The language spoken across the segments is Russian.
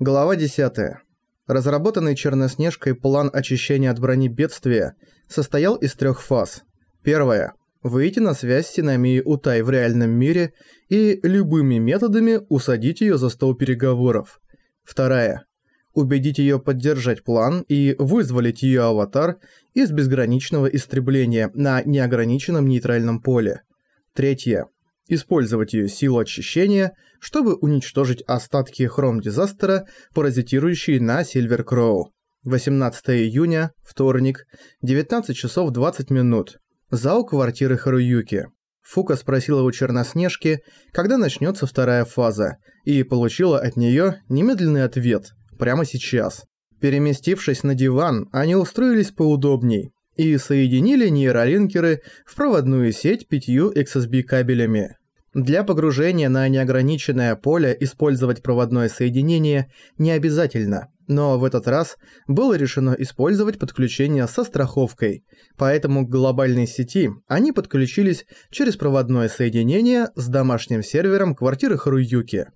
Глава 10. Разработанный Черноснежкой план очищения от брони бедствия состоял из трех фаз. Первая – выйти на связь с Синамией Утай в реальном мире и любыми методами усадить ее за стол переговоров. Вторая – убедить ее поддержать план и вызволить ее аватар из безграничного истребления на неограниченном нейтральном поле. Третья – использовать ее силу очищения – чтобы уничтожить остатки хром-дизастера, паразитирующие на Сильвер Кроу. 18 июня, вторник, 19 часов 20 минут. Зал квартиры Харуюки. Фука спросила у Черноснежки, когда начнется вторая фаза, и получила от нее немедленный ответ – прямо сейчас. Переместившись на диван, они устроились поудобней и соединили нейролинкеры в проводную сеть пятью XSB кабелями. Для погружения на неограниченное поле использовать проводное соединение не обязательно, но в этот раз было решено использовать подключение со страховкой, поэтому к глобальной сети они подключились через проводное соединение с домашним сервером квартиры Харуюки.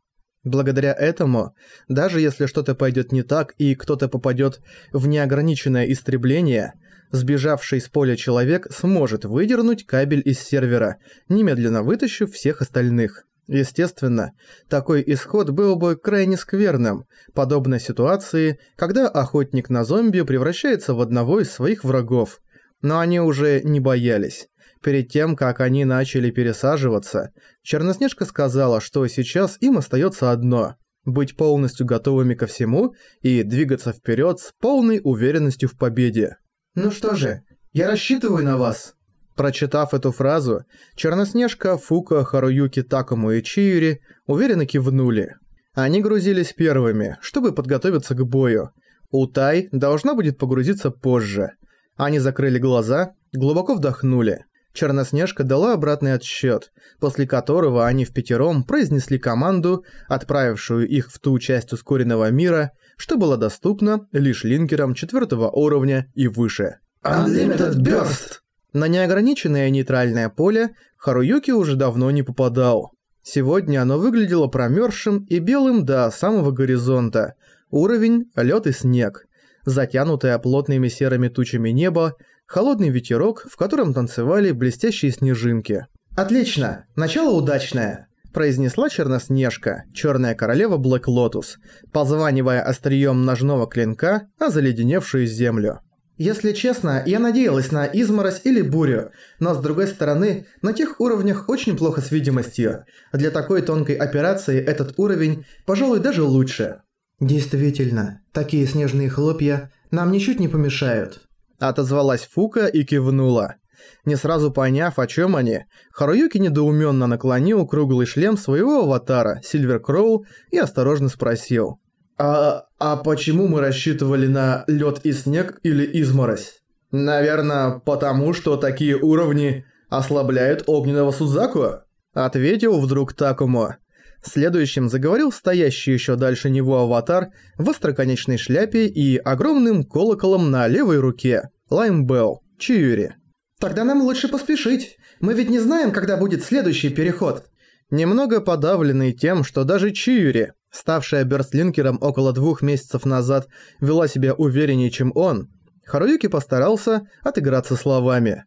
Благодаря этому, даже если что-то пойдет не так и кто-то попадет в неограниченное истребление – сбежавший с поля человек сможет выдернуть кабель из сервера, немедленно вытащив всех остальных. Естественно, такой исход был бы крайне скверным, подобно ситуации, когда охотник на зомби превращается в одного из своих врагов. Но они уже не боялись. Перед тем, как они начали пересаживаться, Черноснежка сказала, что сейчас им остается одно – быть полностью готовыми ко всему и двигаться вперед с полной уверенностью в победе. «Ну что же, я рассчитываю на вас». Прочитав эту фразу, Черноснежка, Фука, Харуюки, Такому и Чиюри уверенно кивнули. Они грузились первыми, чтобы подготовиться к бою. Утай должна будет погрузиться позже. Они закрыли глаза, глубоко вдохнули. Черноснежка дала обратный отсчет, после которого они в пятером произнесли команду, отправившую их в ту часть ускоренного мира, что было доступно лишь линкерам четвертого уровня и выше. Unlimited Burst! На неограниченное нейтральное поле Харуюки уже давно не попадал. Сегодня оно выглядело промерзшим и белым до самого горизонта. Уровень – лед и снег. Затянутое плотными серыми тучами небо, холодный ветерок, в котором танцевали блестящие снежинки. «Отлично! Начало удачное!» Произнесла Черноснежка, черная королева Блэк Лотус, позванивая острием ножного клинка о заледеневшую землю. Если честно, я надеялась на изморозь или бурю, но с другой стороны, на тех уровнях очень плохо с видимостью. Для такой тонкой операции этот уровень, пожалуй, даже лучше. Действительно, такие снежные хлопья нам ничуть не помешают. Отозвалась Фуко и кивнула. Не сразу поняв, о чем они, Харуюки недоуменно наклонил круглый шлем своего аватара, Сильвер Кроу, и осторожно спросил. «А, а почему мы рассчитывали на лед и снег или изморозь?» «Наверное, потому что такие уровни ослабляют огненного Сузаку?» Ответил вдруг Такому. Следующим заговорил стоящий еще дальше него аватар в остроконечной шляпе и огромным колоколом на левой руке. Лаймбелл, Чиюри. «Тогда нам лучше поспешить. Мы ведь не знаем, когда будет следующий переход». Немного подавленный тем, что даже Чиюри, ставшая бёрстлинкером около двух месяцев назад, вела себя увереннее, чем он, Харуюки постарался отыграться словами.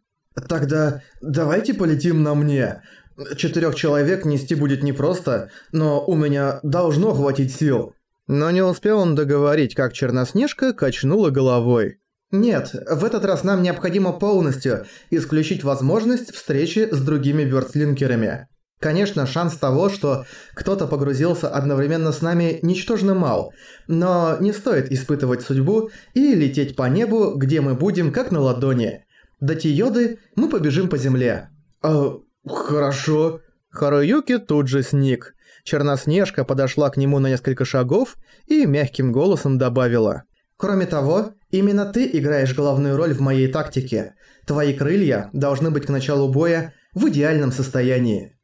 «Тогда давайте полетим на мне. Четырёх человек нести будет непросто, но у меня должно хватить сил». Но не успел он договорить, как Черноснежка качнула головой. Нет, в этот раз нам необходимо полностью исключить возможность встречи с другими бёрстлинкерами. Конечно, шанс того, что кто-то погрузился одновременно с нами, ничтожно мал, но не стоит испытывать судьбу и лететь по небу, где мы будем как на ладони. До Тиоды мы побежим по земле. А, хорошо. Харуюки тут же сник. Черноснежка подошла к нему на несколько шагов и мягким голосом добавила. Кроме того, именно ты играешь главную роль в моей тактике. Твои крылья должны быть к началу боя в идеальном состоянии.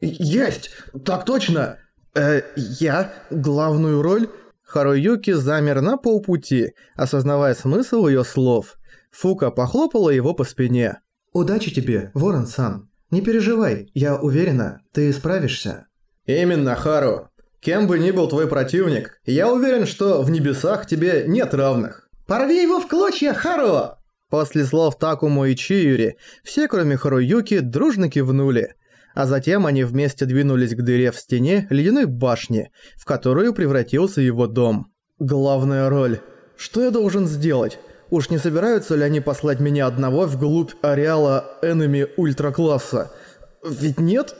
Есть! Так точно! Э, я? Главную роль? Харуюки замер на полпути, осознавая смысл ее слов. Фука похлопала его по спине. «Удачи тебе, Ворон-сан. Не переживай, я уверена, ты справишься». «Именно, Хару. Кем бы ни был твой противник, я уверен, что в небесах тебе нет равных. Порви его в клочья, Харо! После слов Такумо и Чиюри, все кроме Харуюки дружно кивнули, а затем они вместе двинулись к дыре в стене ледяной башни, в которую превратился его дом. Главная роль. Что я должен сделать? Уж не собираются ли они послать меня одного вглубь ареала энеми ультракласса? Ведь нет?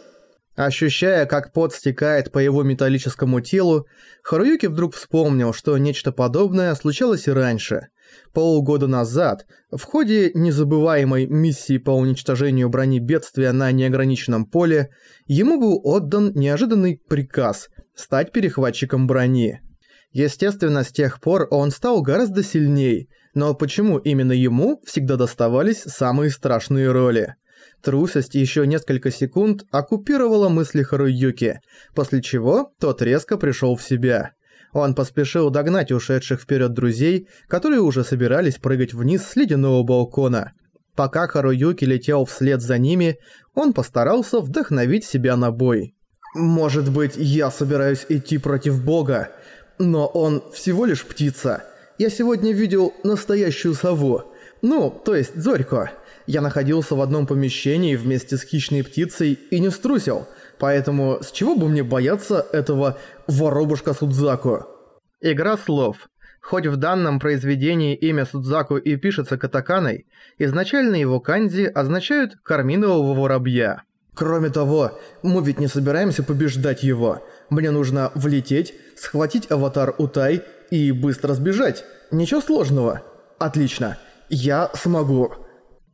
Ощущая, как пот стекает по его металлическому телу, Харуюки вдруг вспомнил, что нечто подобное случалось и раньше. Полгода назад, в ходе незабываемой миссии по уничтожению брони бедствия на неограниченном поле, ему был отдан неожиданный приказ стать перехватчиком брони. Естественно, с тех пор он стал гораздо сильней, но почему именно ему всегда доставались самые страшные роли? Трусость еще несколько секунд оккупировала мысли Харуюки, после чего тот резко пришел в себя. Он поспешил догнать ушедших вперед друзей, которые уже собирались прыгать вниз с ледяного балкона. Пока Харуюки летел вслед за ними, он постарался вдохновить себя на бой. «Может быть, я собираюсь идти против бога, но он всего лишь птица. Я сегодня видел настоящую сову. Ну, то есть Зорько». Я находился в одном помещении вместе с хищной птицей и не струсил, поэтому с чего бы мне бояться этого воробушка Судзаку? Игра слов. Хоть в данном произведении имя Судзаку и пишется катаканой, изначально его канзи означают «карминового воробья». Кроме того, мы ведь не собираемся побеждать его. Мне нужно влететь, схватить аватар Утай и быстро сбежать. Ничего сложного. Отлично. Я смогу.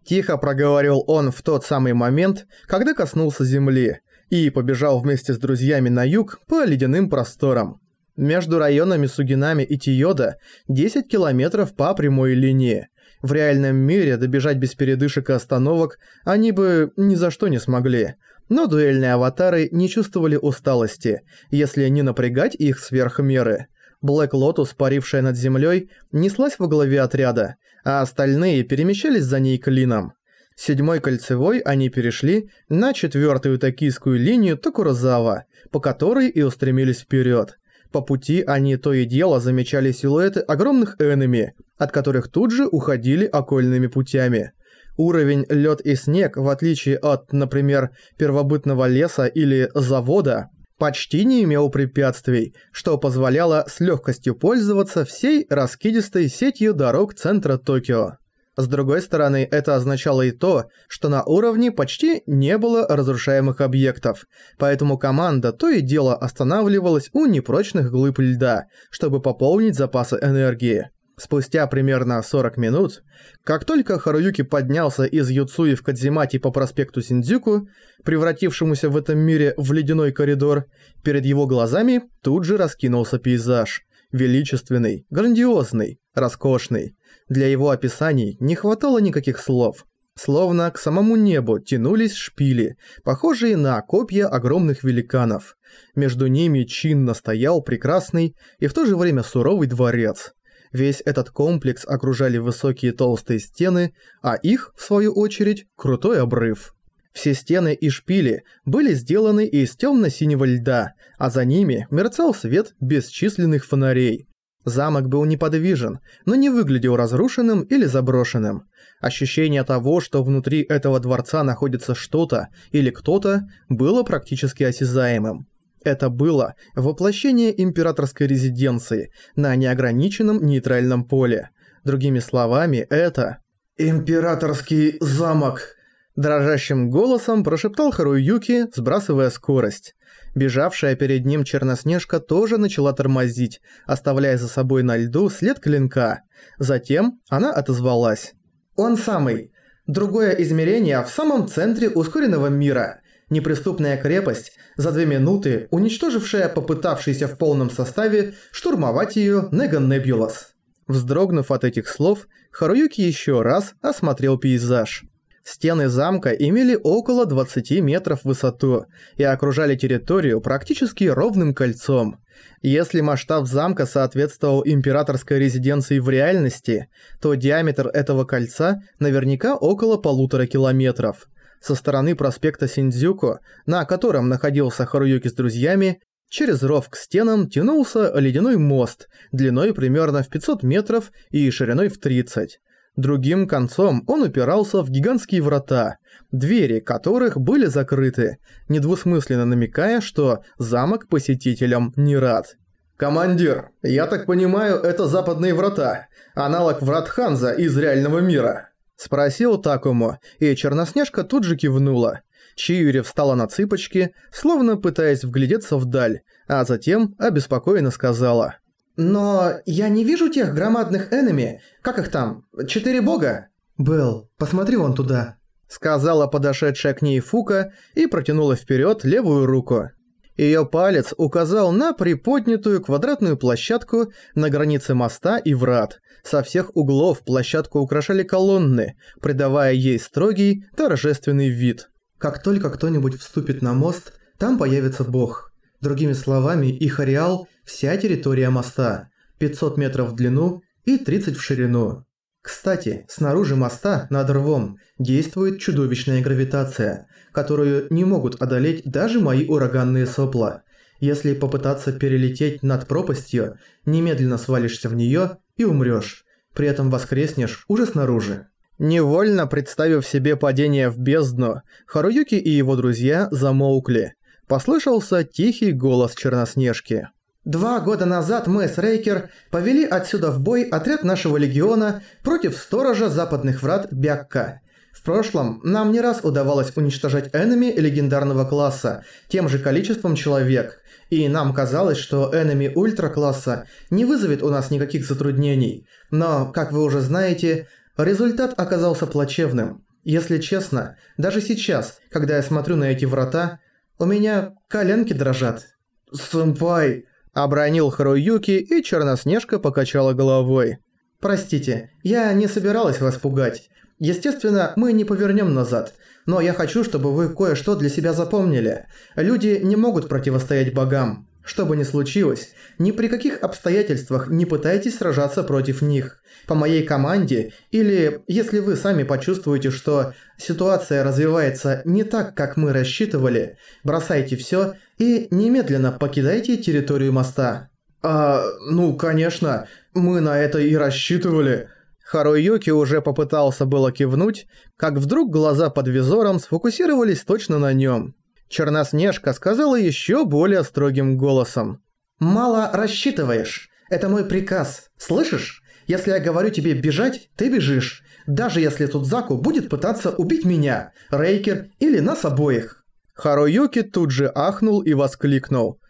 Тихо проговорил он в тот самый момент, когда коснулся земли, и побежал вместе с друзьями на юг по ледяным просторам. Между районами Сугинами и Тиода 10 километров по прямой линии. В реальном мире добежать без передышек и остановок они бы ни за что не смогли. Но дуэльные аватары не чувствовали усталости, если не напрягать их сверх меры. Блэк Лотус, парившая над землей, неслась во главе отряда, а остальные перемещались за ней клином. Седьмой кольцевой они перешли на четвертую токийскую линию Токуразава, по которой и устремились вперед. По пути они то и дело замечали силуэты огромных энеми, от которых тут же уходили окольными путями. Уровень лед и снег, в отличие от, например, первобытного леса или завода, почти не имел препятствий, что позволяло с легкостью пользоваться всей раскидистой сетью дорог центра Токио. С другой стороны, это означало и то, что на уровне почти не было разрушаемых объектов, поэтому команда то и дело останавливалась у непрочных глыб льда, чтобы пополнить запасы энергии. Спустя примерно 40 минут, как только Харуюки поднялся из Юцуи в Кадзимати по проспекту Синдзюку, превратившемуся в этом мире в ледяной коридор, перед его глазами тут же раскинулся пейзаж. Величественный, грандиозный, роскошный. Для его описаний не хватало никаких слов. Словно к самому небу тянулись шпили, похожие на копья огромных великанов. Между ними чинно стоял прекрасный и в то же время суровый дворец – Весь этот комплекс окружали высокие толстые стены, а их, в свою очередь, крутой обрыв. Все стены и шпили были сделаны из темно-синего льда, а за ними мерцал свет бесчисленных фонарей. Замок был неподвижен, но не выглядел разрушенным или заброшенным. Ощущение того, что внутри этого дворца находится что-то или кто-то, было практически осязаемым. Это было воплощение императорской резиденции на неограниченном нейтральном поле. Другими словами, это... «Императорский замок!» Дрожащим голосом прошептал Харуюки, сбрасывая скорость. Бежавшая перед ним Черноснежка тоже начала тормозить, оставляя за собой на льду след клинка. Затем она отозвалась. «Он самый. Другое измерение в самом центре ускоренного мира неприступная крепость, за две минуты уничтожившая попытавшийся в полном составе штурмовать ее Неган Небулас. Вздрогнув от этих слов, Харуюки еще раз осмотрел пейзаж. Стены замка имели около 20 метров в высоту и окружали территорию практически ровным кольцом. Если масштаб замка соответствовал императорской резиденции в реальности, то диаметр этого кольца наверняка около полутора километров – со стороны проспекта Синдзюко, на котором находился Харуюки с друзьями, Через ров к стенам тянулся ледяной мост, длиной примерно в 500 метров и шириной в 30. Другим концом он упирался в гигантские врата, двери которых были закрыты, недвусмысленно намекая, что замок посетителям не рад. «Командир, я так понимаю, это западные врата, аналог врат Ханза из реального мира?» Спросил Такому, и Черноснежка тут же кивнула. Чиури встала на цыпочки, словно пытаясь вглядеться вдаль, а затем обеспокоенно сказала – но я не вижу тех громадных энеми. Как их там? Четыре бога? Белл, посмотри вон туда. Сказала подошедшая к ней Фука и протянула вперед левую руку. Ее палец указал на приподнятую квадратную площадку на границе моста и врат. Со всех углов площадку украшали колонны, придавая ей строгий, торжественный вид. Как только кто-нибудь вступит на мост, там появится бог. Другими словами, их ареал – вся территория моста, 500 метров в длину и 30 в ширину. Кстати, снаружи моста, над рвом, действует чудовищная гравитация, которую не могут одолеть даже мои ураганные сопла. Если попытаться перелететь над пропастью, немедленно свалишься в неё и умрёшь. При этом воскреснешь уже снаружи. Невольно представив себе падение в бездну, Харуюки и его друзья замолкли. Послышался тихий голос Черноснежки. «Два года назад мы с Рейкер повели отсюда в бой отряд нашего легиона против сторожа западных врат Бякка. В прошлом нам не раз удавалось уничтожать энеми легендарного класса тем же количеством человек, и нам казалось, что энеми ультра-класса не вызовет у нас никаких затруднений. Но, как вы уже знаете, результат оказался плачевным. Если честно, даже сейчас, когда я смотрю на эти врата, у меня коленки дрожат. «Сэмпай!» – обронил Харуюки, и Черноснежка покачала головой. «Простите, я не собиралась вас пугать. Естественно, мы не повернем назад, но я хочу, чтобы вы кое-что для себя запомнили. Люди не могут противостоять богам. Что бы ни случилось, ни при каких обстоятельствах не пытайтесь сражаться против них. По моей команде, или если вы сами почувствуете, что ситуация развивается не так, как мы рассчитывали, бросайте всё и немедленно покидайте территорию моста. А, ну, конечно, мы на это и рассчитывали. Харуюки уже попытался было кивнуть, как вдруг глаза под визором сфокусировались точно на нём. Черноснежка сказала еще более строгим голосом. «Мало рассчитываешь. Это мой приказ. Слышишь? Если я говорю тебе бежать, ты бежишь. Даже если Судзаку будет пытаться убить меня, Рейкер или нас обоих». Харуюки тут же ахнул и воскликнул.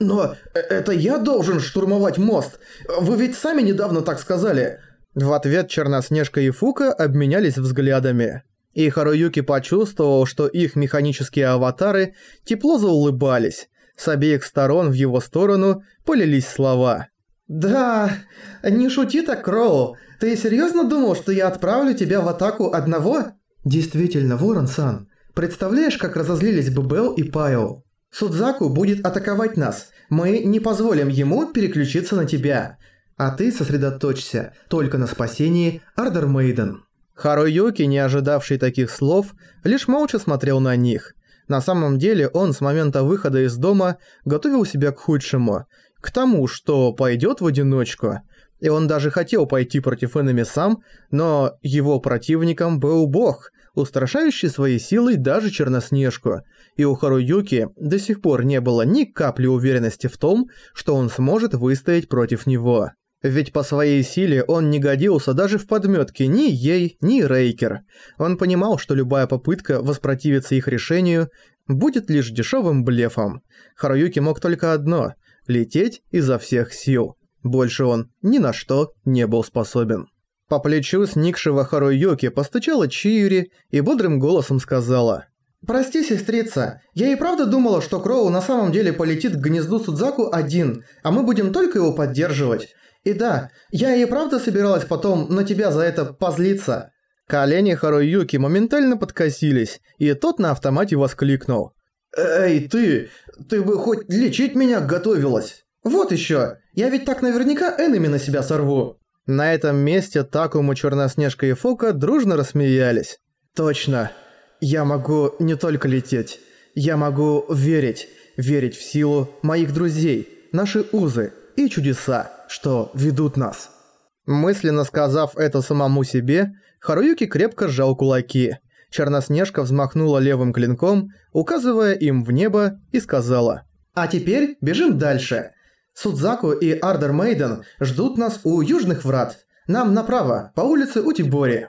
«Но это я должен штурмовать мост. Вы ведь сами недавно так сказали». В ответ Черноснежка и Фука обменялись взглядами. И Харуюки почувствовал, что их механические аватары тепло заулыбались. С обеих сторон в его сторону полились слова. «Да, не шути так, Кроу. Ты серьезно думал, что я отправлю тебя в атаку одного?» «Действительно, Ворон-сан. Представляешь, как разозлились бы Белл и Пайо? Судзаку будет атаковать нас. Мы не позволим ему переключиться на тебя. А ты сосредоточься только на спасении Ардер Мейден». Харуюки, не ожидавший таких слов, лишь молча смотрел на них. На самом деле он с момента выхода из дома готовил себя к худшему, к тому, что пойдет в одиночку. И он даже хотел пойти против Эннами сам, но его противником был бог, устрашающий своей силой даже Черноснежку. И у Харуюки до сих пор не было ни капли уверенности в том, что он сможет выстоять против него. Ведь по своей силе он не годился даже в подметке ни ей, ни Рейкер. Он понимал, что любая попытка воспротивиться их решению будет лишь дешевым блефом. Харуюки мог только одно – лететь изо всех сил. Больше он ни на что не был способен. По плечу сникшего Харуюки постучала Чиюри и бодрым голосом сказала «Прости, сестрица, я и правда думала, что Кроу на самом деле полетит к гнезду Судзаку один, а мы будем только его поддерживать. И да, я и правда собиралась потом на тебя за это позлиться». Колени Харуюки моментально подкосились, и тот на автомате воскликнул. «Эй, ты! Ты бы хоть лечить меня готовилась! Вот еще! Я ведь так наверняка энеми на себя сорву!» На этом месте Такому, Черноснежка и Фука дружно рассмеялись. «Точно! Я могу не только лететь. Я могу верить. верить в силу моих друзей, наши узы и чудеса, что ведут нас. Мысленно сказав это самому себе, Харуюки крепко сжал кулаки. Черноснежка взмахнула левым клинком, указывая им в небо, и сказала «А теперь бежим дальше. Судзаку и Ардер Мейден ждут нас у южных врат. Нам направо, по улице Утибори».